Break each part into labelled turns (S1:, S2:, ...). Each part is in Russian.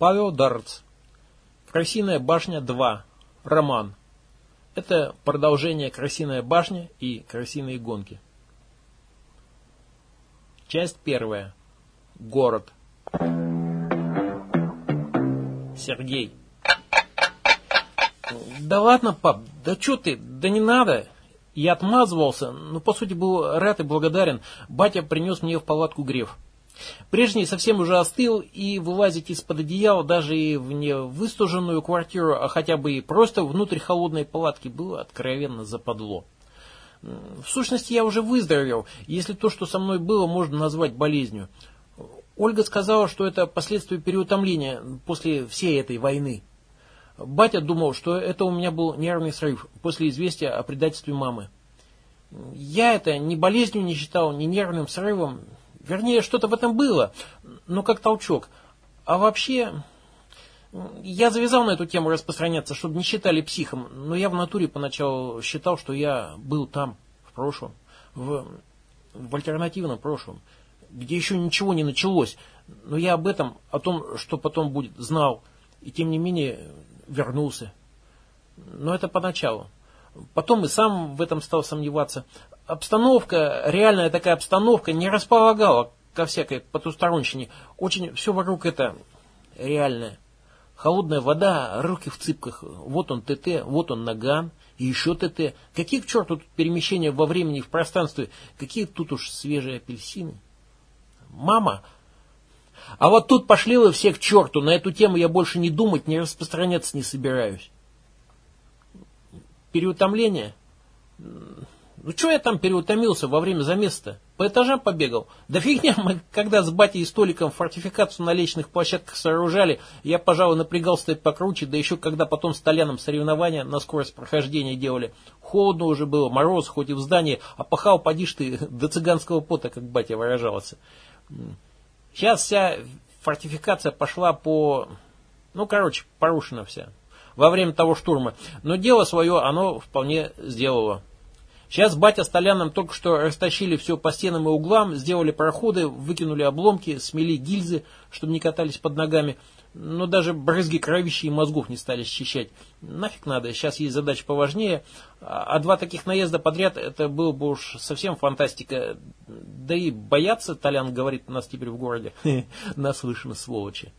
S1: Павел Дарц. Красиная башня 2. Роман. Это продолжение Красиная башня и Красиные гонки. Часть первая. Город. Сергей. Да ладно, пап, да что ты, да не надо. Я отмазывался, но по сути был рад и благодарен. Батя принес мне в палатку греф. Прежний совсем уже остыл, и вылазить из-под одеяла даже и в не выстуженную квартиру, а хотя бы и просто внутрь холодной палатки было откровенно западло. В сущности, я уже выздоровел, если то, что со мной было, можно назвать болезнью. Ольга сказала, что это последствия переутомления после всей этой войны. Батя думал, что это у меня был нервный срыв после известия о предательстве мамы. Я это ни болезнью не считал, ни нервным срывом, Вернее, что-то в этом было, но как толчок. А вообще, я завязал на эту тему распространяться, чтобы не считали психом, но я в натуре поначалу считал, что я был там, в прошлом, в, в альтернативном прошлом, где еще ничего не началось. Но я об этом, о том, что потом будет, знал, и тем не менее вернулся. Но это поначалу. Потом и сам в этом стал сомневаться обстановка, реальная такая обстановка не располагала ко всякой потусторонщине. Очень все вокруг это реальное. Холодная вода, руки в цыпках. Вот он ТТ, вот он наган, и еще ТТ. Какие к черту тут перемещения во времени в пространстве? Какие тут уж свежие апельсины? Мама! А вот тут пошли вы все к черту. На эту тему я больше не думать, не распространяться не собираюсь. Переутомление? Ну что я там переутомился во время заместа? По этажам побегал. Да фигня, мы когда с батей и столиком фортификацию на личных площадках сооружали, я, пожалуй, напрягался покруче, да еще когда потом с Толяном соревнования на скорость прохождения делали. Холодно уже было, мороз, хоть и в здании, а пахал, подишь ты, до цыганского пота, как батя выражался. Сейчас вся фортификация пошла по... Ну, короче, порушена вся. Во время того штурма. Но дело свое оно вполне сделало. Сейчас батя с Толяном только что растащили все по стенам и углам, сделали проходы, выкинули обломки, смели гильзы, чтобы не катались под ногами. Но даже брызги кровища и мозгов не стали счищать. Нафиг надо, сейчас есть задача поважнее. А два таких наезда подряд, это было бы уж совсем фантастика. Да и бояться, Толян говорит, нас теперь в городе. Наслышаны, сволочи.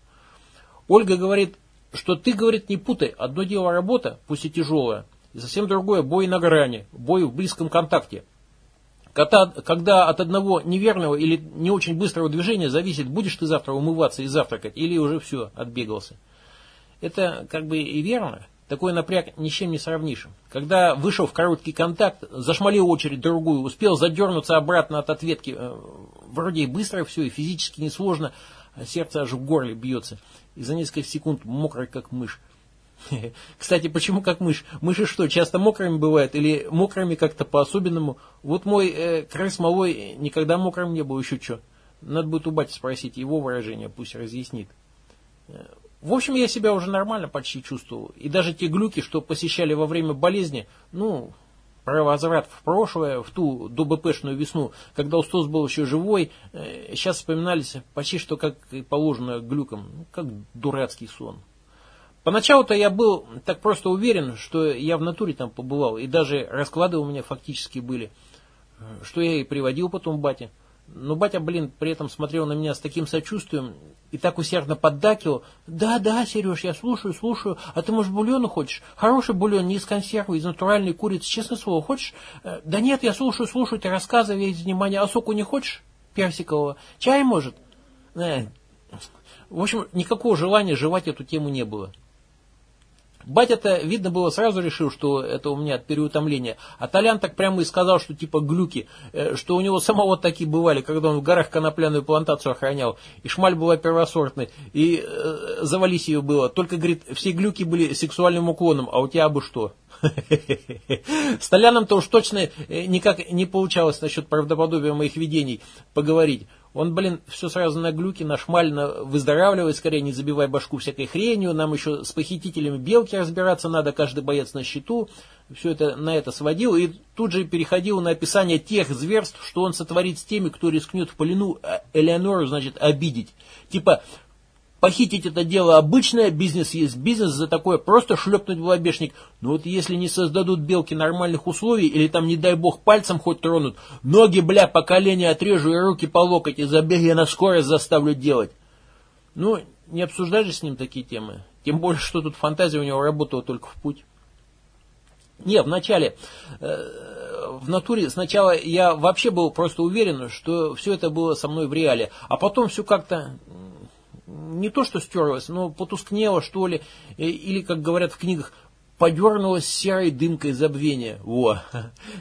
S1: Ольга говорит, что ты, говорит, не путай. Одно дело работа, пусть и тяжелая. И совсем другое бой на грани, бой в близком контакте. Когда, когда от одного неверного или не очень быстрого движения зависит, будешь ты завтра умываться и завтракать, или уже все, отбегался. Это как бы и верно. Такой напряг ни с чем не сравнишь. Когда вышел в короткий контакт, зашмалил очередь другую, успел задернуться обратно от ответки. Э, вроде и быстро все, и физически несложно, а сердце аж в горле бьется. И за несколько секунд мокрый, как мышь. Кстати, почему как мышь? Мыши что, часто мокрыми бывают или мокрыми как-то по-особенному? Вот мой э, крыс малой никогда мокрым не был, еще что. Надо будет у бати спросить его выражение, пусть разъяснит. Э, в общем, я себя уже нормально почти чувствовал. И даже те глюки, что посещали во время болезни, ну, про возврат в прошлое, в ту ДБПшную весну, когда Устос был еще живой, э, сейчас вспоминались почти что как и положено глюкам, ну, как дурацкий сон. Поначалу-то я был так просто уверен, что я в натуре там побывал, и даже расклады у меня фактически были, что я и приводил потом бате. Но батя, блин, при этом смотрел на меня с таким сочувствием и так усердно поддакивал. Да, да, Сереж, я слушаю, слушаю. А ты, может, бульону хочешь? Хороший бульон, не из консервы, из натуральной курицы, честное слово, хочешь? Э, да нет, я слушаю, слушаю, ты рассказывай, весь внимание. А соку не хочешь? Персикового? Чай, может? Э. В общем, никакого желания жевать эту тему не было. Батя-то, видно было, сразу решил, что это у меня от переутомления. А Толян так прямо и сказал, что типа глюки, э, что у него самого такие бывали, когда он в горах конопляную плантацию охранял. И шмаль была первосортной, и э, завались ее было. Только, говорит, все глюки были сексуальным уклоном, а у тебя бы что? С Толяном-то уж точно э, никак не получалось насчет правдоподобия моих видений поговорить. Он, блин, все сразу на глюки, на шмаль, на выздоравливай, скорее не забивай башку всякой хренью, нам еще с похитителями белки разбираться надо, каждый боец на счету. Все это на это сводил и тут же переходил на описание тех зверств, что он сотворит с теми, кто рискнет в плену э, Элеонору, значит, обидеть. Типа, Похитить это дело обычное, бизнес есть бизнес, за такое просто шлепнуть в лобешник. Но вот если не создадут белки нормальных условий, или там, не дай бог, пальцем хоть тронут, ноги, бля, по колени отрежу и руки по локоть, и забеги на скорость заставлю делать. Ну, не обсуждать же с ним такие темы. Тем более, что тут фантазия у него работала только в путь. Не, вначале, э, в натуре сначала я вообще был просто уверен, что все это было со мной в реале, а потом все как-то не то что стерлось, но потускнело, что ли, или, как говорят в книгах, подернулось серой дымкой забвения. Во.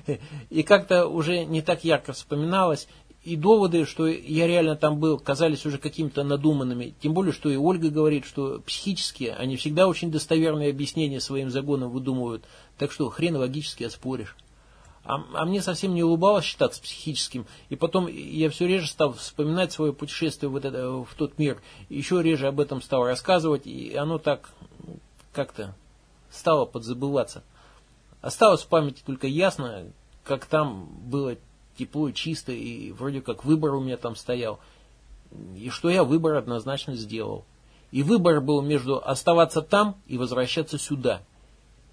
S1: И как-то уже не так ярко вспоминалось, и доводы, что я реально там был, казались уже какими-то надуманными. Тем более, что и Ольга говорит, что психические, они всегда очень достоверные объяснения своим загонам выдумывают. Так что хрен логически оспоришь. А, а мне совсем не улыбалось считаться психическим. И потом я все реже стал вспоминать свое путешествие в, это, в тот мир. Еще реже об этом стал рассказывать. И оно так как-то стало подзабываться. Осталось в памяти только ясно, как там было тепло и чисто, и вроде как выбор у меня там стоял. И что я выбор однозначно сделал. И выбор был между оставаться там и возвращаться сюда.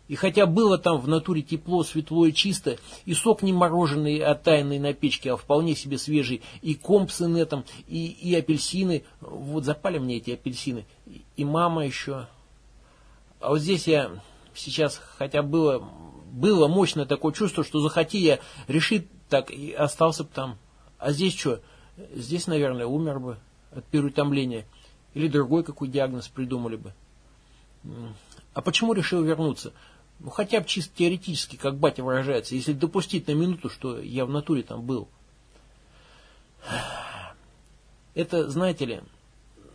S1: И хотя было там в натуре тепло, светло и чисто, и сок не мороженый, а тайный на печке, а вполне себе свежий, и комп с инетом, и, и апельсины, вот запали мне эти апельсины, и, мама еще. А вот здесь я сейчас, хотя было, было мощное такое чувство, что захоти я решить так и остался бы там. А здесь что? Здесь, наверное, умер бы от переутомления. Или другой какой диагноз придумали бы. А почему решил вернуться? Ну, хотя бы чисто теоретически, как батя выражается, если допустить на минуту, что я в натуре там был. Это, знаете ли,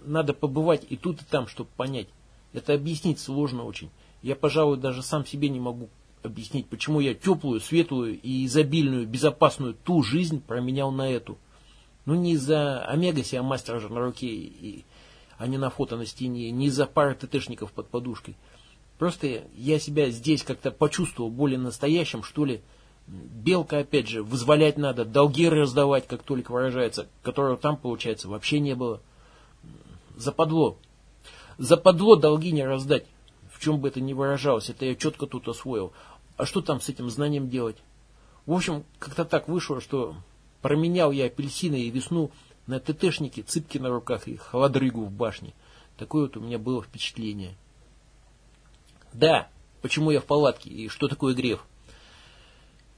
S1: надо побывать и тут, и там, чтобы понять. Это объяснить сложно очень. Я, пожалуй, даже сам себе не могу объяснить, почему я теплую, светлую и изобильную, безопасную ту жизнь променял на эту. Ну, не из-за омега себя мастера же на руке, и, а не на фото на стене, не из-за пары ТТшников под подушкой. Просто я себя здесь как-то почувствовал более настоящим, что ли. Белка, опять же, вызволять надо, долги раздавать, как только выражается, которого там, получается, вообще не было. Западло. Западло долги не раздать. В чем бы это ни выражалось, это я четко тут освоил. А что там с этим знанием делать? В общем, как-то так вышло, что променял я апельсины и весну на ТТшники, цыпки на руках и холодрыгу в башне. Такое вот у меня было впечатление. Да, почему я в палатке и что такое греф?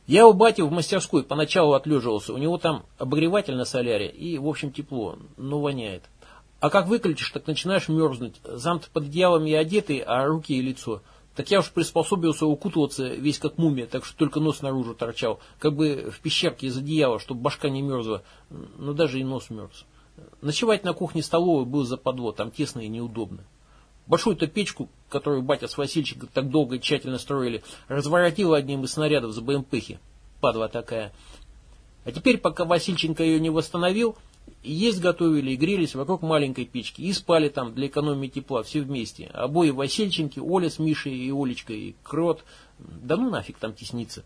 S1: Я у бати в мастерской поначалу отлеживался. У него там обогреватель на соляре и, в общем, тепло, но воняет. А как выключишь, так начинаешь мерзнуть. Замт под одеялом я одетый, а руки и лицо – так я уж приспособился укутываться весь как мумия, так что только нос наружу торчал, как бы в пещерке из одеяла, чтобы башка не мерзла, но даже и нос мерз. Ночевать на кухне-столовой было западло, там тесно и неудобно. Большую-то печку, которую батя с Васильчиком так долго и тщательно строили, разворотила одним из снарядов за БМПхи. Падла такая. А теперь, пока Васильченко ее не восстановил, есть готовили и грелись вокруг маленькой печки. И спали там для экономии тепла все вместе. Обои Васильченки, Оля с Мишей и Олечкой, и Крот. Да ну нафиг там тесниться.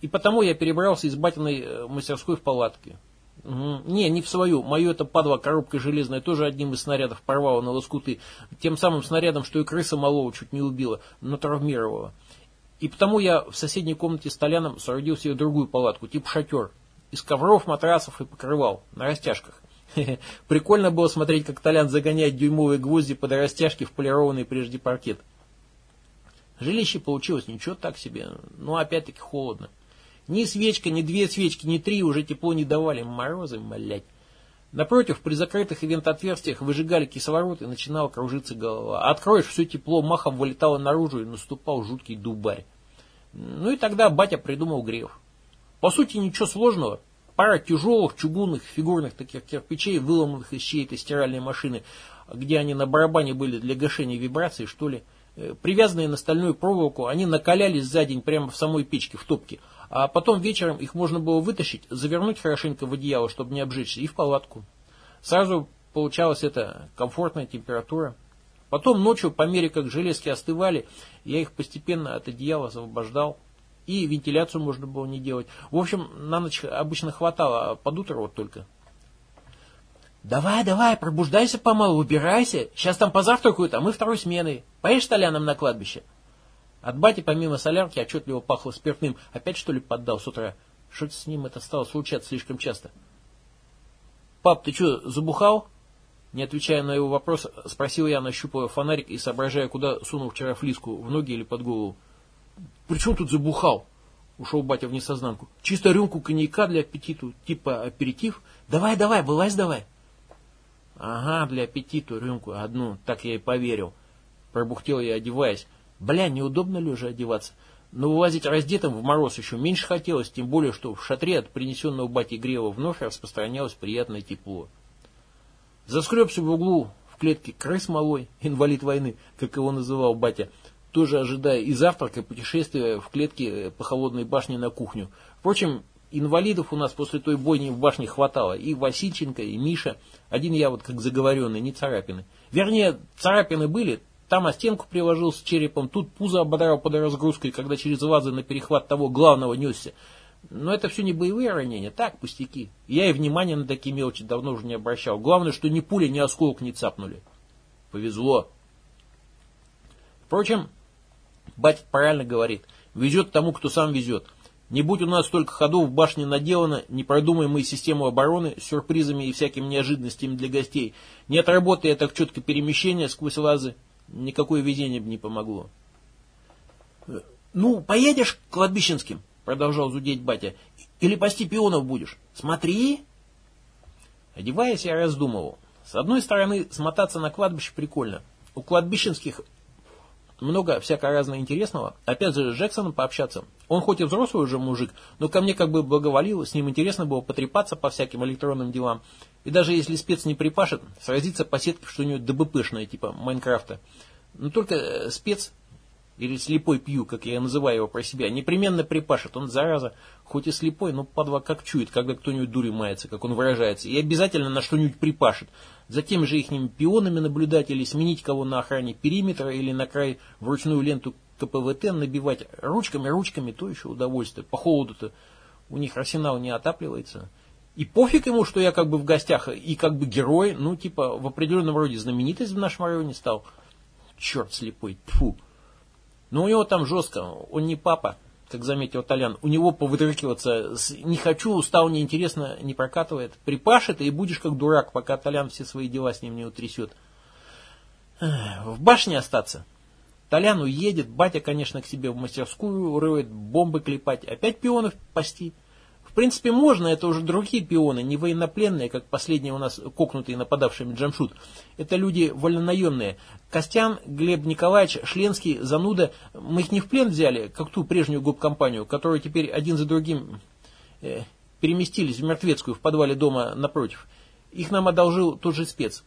S1: И потому я перебрался из батиной э, мастерской в палатке. Не, не в свою. Мою это падла коробка железная тоже одним из снарядов порвала на лоскуты. Тем самым снарядом, что и крыса малого чуть не убила, но травмировала. И потому я в соседней комнате с Толяном соорудил себе другую палатку, типа шатер из ковров, матрасов и покрывал на растяжках. Прикольно было смотреть, как Толян загоняет дюймовые гвозди под растяжки в полированный прежде паркет. Жилище получилось ничего так себе, но опять-таки холодно. Ни свечка, ни две свечки, ни три уже тепло не давали, морозы, малять. Напротив, при закрытых вент-отверстиях выжигали кислород и начинала кружиться голова. Откроешь, все тепло махом вылетало наружу и наступал жуткий дубарь. Ну и тогда батя придумал грев. По сути, ничего сложного. Пара тяжелых, чугунных, фигурных таких кирпичей, выломанных из чьей-то стиральной машины, где они на барабане были для гашения вибраций, что ли. Э, привязанные на стальную проволоку, они накалялись за день прямо в самой печке, в топке. А потом вечером их можно было вытащить, завернуть хорошенько в одеяло, чтобы не обжечься, и в палатку. Сразу получалась эта комфортная температура. Потом ночью, по мере как железки остывали, я их постепенно от одеяла освобождал. И вентиляцию можно было не делать. В общем, на ночь обычно хватало, а под утро вот только. Давай, давай, пробуждайся помалу, убирайся. Сейчас там позавтракают, а мы второй смены. Поешь толяном на кладбище? От бати помимо солярки отчетливо пахло спиртным. Опять что ли поддал с утра? Что-то с ним это стало случаться слишком часто. Пап, ты что, забухал? Не отвечая на его вопрос, спросил я, нащупывая фонарик и соображая, куда сунул вчера флиску, в ноги или под голову. «При чем тут забухал?» Ушел батя в несознанку. «Чисто рюмку коньяка для аппетиту, типа аперитив. Давай, давай, вылазь давай». «Ага, для аппетиту рюмку одну, так я и поверил». Пробухтел я, одеваясь. «Бля, неудобно ли уже одеваться?» Но вылазить раздетым в мороз еще меньше хотелось, тем более, что в шатре от принесенного бати грева вновь распространялось приятное тепло. Заскребся в углу в клетке крыс малой, инвалид войны, как его называл батя, тоже ожидая и завтрака, и путешествия в клетке по холодной башне на кухню. Впрочем, инвалидов у нас после той бойни в башне хватало. И Васильченко, и Миша. Один я вот как заговоренный, не царапины. Вернее, царапины были, там о стенку приложил с черепом, тут пузо ободрал под разгрузкой, когда через вазы на перехват того главного несся. Но это все не боевые ранения, так, пустяки. Я и внимания на такие мелочи давно уже не обращал. Главное, что ни пуля, ни осколок не цапнули. Повезло. Впрочем, батя правильно говорит. Везет тому, кто сам везет. Не будь у нас столько ходов в башне наделано, не продумаем мы систему обороны с сюрпризами и всякими неожиданностями для гостей, не отработая так четко перемещения сквозь лазы, никакое везение бы не помогло. «Ну, поедешь к кладбищенским?» Продолжал зудеть батя. Или пасти пионов будешь? Смотри. Одеваясь, я раздумывал. С одной стороны, смотаться на кладбище прикольно. У кладбищенских много всякого разного интересного. Опять же, с Джексоном пообщаться. Он хоть и взрослый уже мужик, но ко мне как бы благоволил, с ним интересно было потрепаться по всяким электронным делам. И даже если спец не припашет, сразиться по сетке что-нибудь ДБПшное, типа Майнкрафта. Но только э, спец или слепой пью, как я называю его про себя, непременно припашет. Он, зараза, хоть и слепой, но падла как чует, когда кто-нибудь дури мается, как он выражается, и обязательно на что-нибудь припашет. Затем же ихними пионами наблюдать или сменить кого на охране периметра или на край вручную ленту КПВТ набивать ручками, ручками, то еще удовольствие. По холоду-то у них арсенал не отапливается. И пофиг ему, что я как бы в гостях и как бы герой, ну типа в определенном роде знаменитость в нашем районе стал. Черт слепой, тфу. Но у него там жестко, он не папа, как заметил Толян. У него повыдрыкиваться «не хочу», «стал неинтересно» не прокатывает. Припашет, и будешь как дурак, пока Толян все свои дела с ним не утрясет. В башне остаться. Толян уедет, батя, конечно, к себе в мастерскую, роет бомбы клепать, опять пионов пасти. В принципе, можно, это уже другие пионы, не военнопленные, как последние у нас кокнутые нападавшими Джамшут. Это люди вольнонаемные. Костян, Глеб Николаевич, Шленский, Зануда, мы их не в плен взяли, как ту прежнюю губкомпанию, которую теперь один за другим э, переместились в Мертвецкую, в подвале дома напротив. Их нам одолжил тот же спец.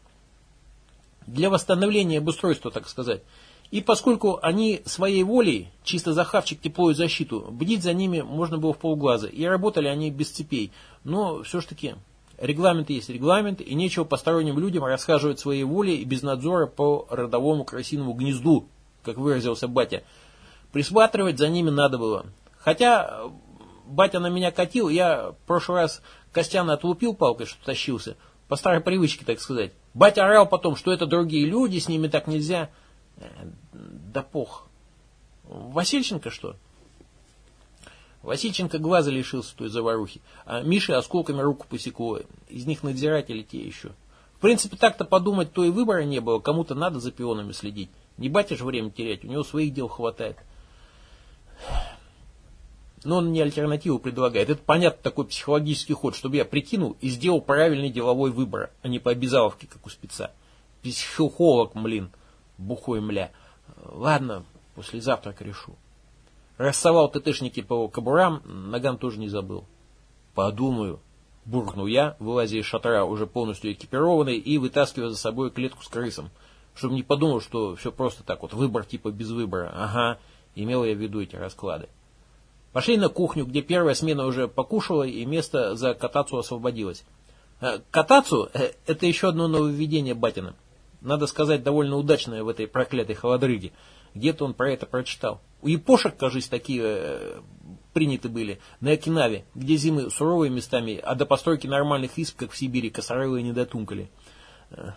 S1: Для восстановления обустройства, так сказать. И поскольку они своей волей, чисто за хавчик, тепло и защиту, бдить за ними можно было в полглаза, и работали они без цепей. Но все ж таки, регламент есть регламент, и нечего посторонним людям расхаживать своей волей и без надзора по родовому красиному гнезду, как выразился батя. Присматривать за ними надо было. Хотя батя на меня катил, я в прошлый раз Костяна отлупил палкой, что тащился, по старой привычке, так сказать. Батя орал потом, что это другие люди, с ними так нельзя. Да пох. Васильченко что? Васильченко глаза лишился той заварухи, а Миша осколками руку посекло. Из них надзиратели те еще. В принципе, так-то подумать, то и выбора не было. Кому-то надо за пионами следить. Не батя же время терять, у него своих дел хватает. Но он мне альтернативу предлагает. Это, понятно, такой психологический ход, чтобы я прикинул и сделал правильный деловой выбор, а не по обязаловке, как у спеца. Психолог, блин бухой мля. Ладно, после завтрака решу. Рассовал ТТшники по кобурам, ногам тоже не забыл. Подумаю, буркнул я, вылазя из шатра, уже полностью экипированный, и вытаскивая за собой клетку с крысом. Чтобы не подумал, что все просто так вот, выбор типа без выбора. Ага, имел я в виду эти расклады. Пошли на кухню, где первая смена уже покушала, и место за катацу освободилось. Э, катацу э, – это еще одно нововведение Батина надо сказать, довольно удачное в этой проклятой холодрыге. Где-то он про это прочитал. У япошек, кажется, такие э, приняты были на Окинаве, где зимы суровые местами, а до постройки нормальных исп, как в Сибири, косорылые не дотункали. Э,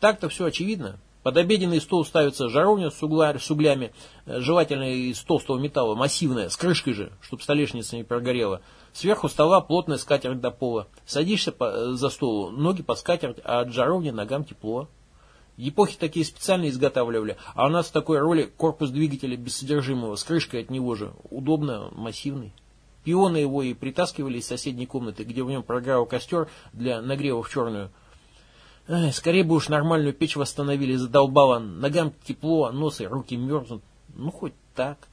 S1: так-то все очевидно. Под обеденный стол ставится жаровня с, угля, с углями, э, желательно из толстого металла, массивная, с крышкой же, чтобы столешница не прогорела. Сверху стола плотная скатерть до пола. Садишься по, э, за стол, ноги под скатерть, а от жаровни ногам тепло. Епохи такие специально изготавливали, а у нас в такой роли корпус двигателя без содержимого, с крышкой от него же. Удобно, массивный. Пионы его и притаскивали из соседней комнаты, где в нем програл костер для нагрева в черную. Ай, скорее бы уж нормальную печь восстановили, задолбало. Ногам тепло, нос и руки мерзнут. Ну, хоть так.